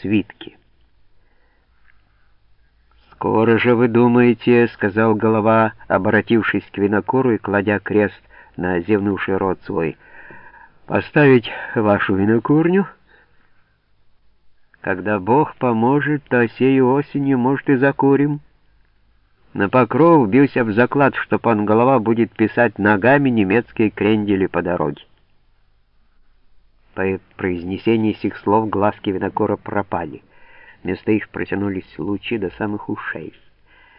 свитки. «Скоро же вы думаете, — сказал голова, обратившись к винокуру и кладя крест на зевнувший рот свой, — поставить вашу винокурню? Когда Бог поможет, то сею осенью, может, и закурим. На покров бился в заклад, что пан голова будет писать ногами немецкие крендели по дороге. По произнесении сих слов глазки винокура пропали. Вместо их протянулись лучи до самых ушей.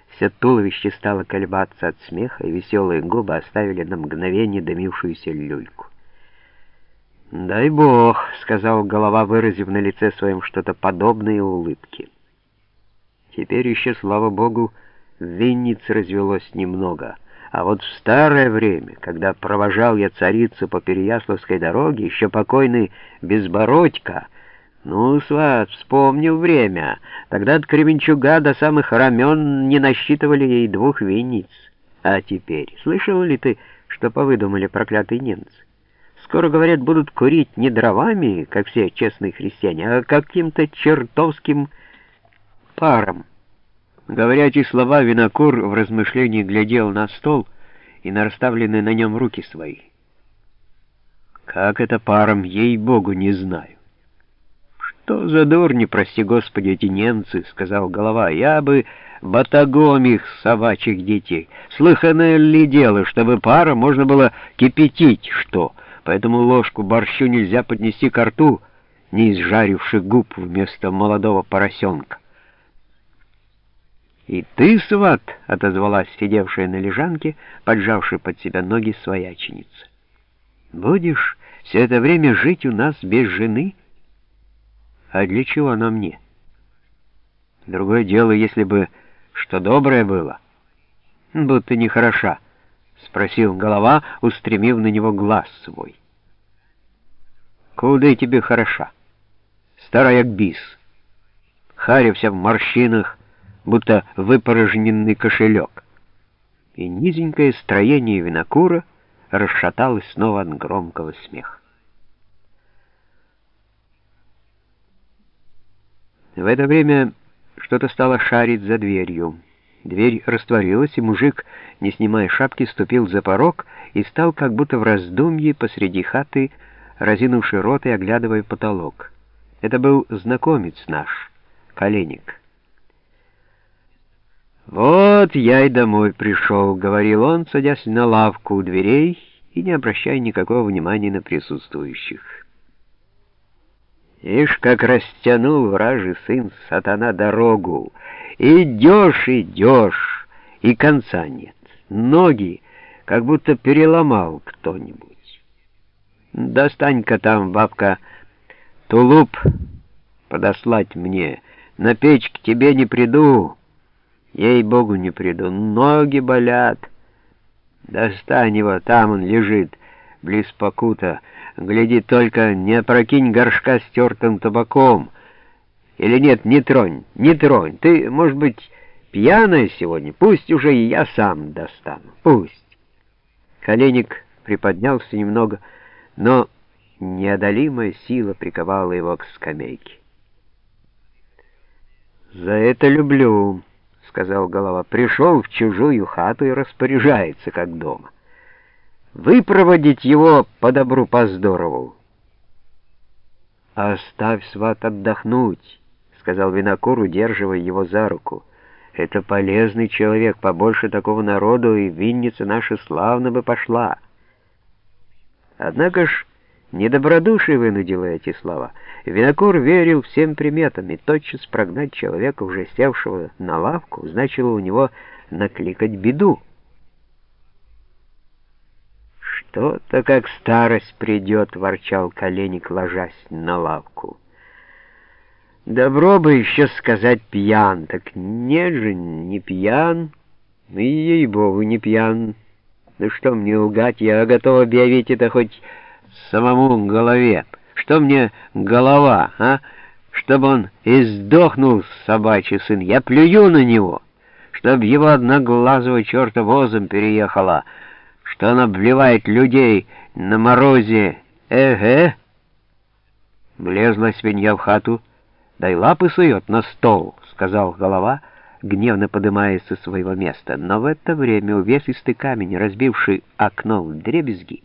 Все туловище стало колебаться от смеха, и веселые губы оставили на мгновение дымившуюся люльку. «Дай бог», — сказал голова, выразив на лице своем что-то подобное улыбке. «Теперь еще, слава богу, винниц развелось немного». А вот в старое время, когда провожал я царицу по Переяславской дороге, еще покойный Безбородько — «Ну, сват, вспомнил время. Тогда от Кременчуга до самых рамен не насчитывали ей двух винниц. А теперь, слышал ли ты, что повыдумали проклятые немцы? Скоро, говорят, будут курить не дровами, как все честные христиане, а каким-то чертовским паром». Говоря эти слова, винокур в размышлении глядел на стол и на расставленные на нем руки свои. «Как это паром, ей-богу, не знаю». «Что за дурни, прости господи, эти немцы?» — сказал голова. «Я бы батагом их, собачьих детей. Слыханное ли дело, чтобы пара можно было кипятить что? Поэтому ложку борщу нельзя поднести к рту, не изжаривши губ вместо молодого поросенка». «И ты, сват!» — отозвалась сидевшая на лежанке, поджавшая под себя ноги свояченица. «Будешь все это время жить у нас без жены?» А для чего она мне? Другое дело, если бы что доброе было. Будто нехороша, — спросил голова, устремив на него глаз свой. Куда тебе хороша? Старая бис. Харя вся в морщинах, будто выпорожненный кошелек. И низенькое строение винокура расшаталось снова от громкого смеха. В это время что-то стало шарить за дверью. Дверь растворилась, и мужик, не снимая шапки, ступил за порог и стал как будто в раздумье посреди хаты, разинувший рот и оглядывая потолок. Это был знакомец наш, Коленик. «Вот я и домой пришел», — говорил он, садясь на лавку у дверей и не обращая никакого внимания на присутствующих. Ишь, как растянул вражий сын сатана дорогу. Идешь, идешь, и конца нет. Ноги как будто переломал кто-нибудь. Достань-ка там, бабка, тулуп подослать мне. На печь к тебе не приду, ей-богу не приду, ноги болят. Достань его, там он лежит, близ покута, Гляди только, не опрокинь горшка с тертым табаком. Или нет, не тронь, не тронь. Ты, может быть, пьяная сегодня? Пусть уже и я сам достану. Пусть. Коленник приподнялся немного, но неодолимая сила приковала его к скамейке. «За это люблю», — сказал голова. «Пришел в чужую хату и распоряжается, как дома» выпроводить его по добру, по здорову. «Оставь, сват, отдохнуть», — сказал винокур, удерживая его за руку. «Это полезный человек, побольше такого народу, и винница наша славно бы пошла». Однако ж недобродушие вынудило эти слова. Винокур верил всем приметам, и тотчас прогнать человека, уже севшего на лавку, значило у него накликать беду. «То-то как старость придет», — ворчал коленник, ложась на лавку. «Добро бы еще сказать пьян, так нет же, не пьян, и ей-богу не пьян. Ну что мне лгать, я готов объявить это хоть самому голове. Что мне голова, а? Чтобы он издохнул, собачий сын, я плюю на него, чтоб его одноглазого черта возом переехала» что она обливает людей на морозе. Эге. Влезла свинья в хату, «Дай лапы сует на стол», — сказал голова, гневно подымаясь со своего места. Но в это время увесистый камень, разбивший окно в дребезги,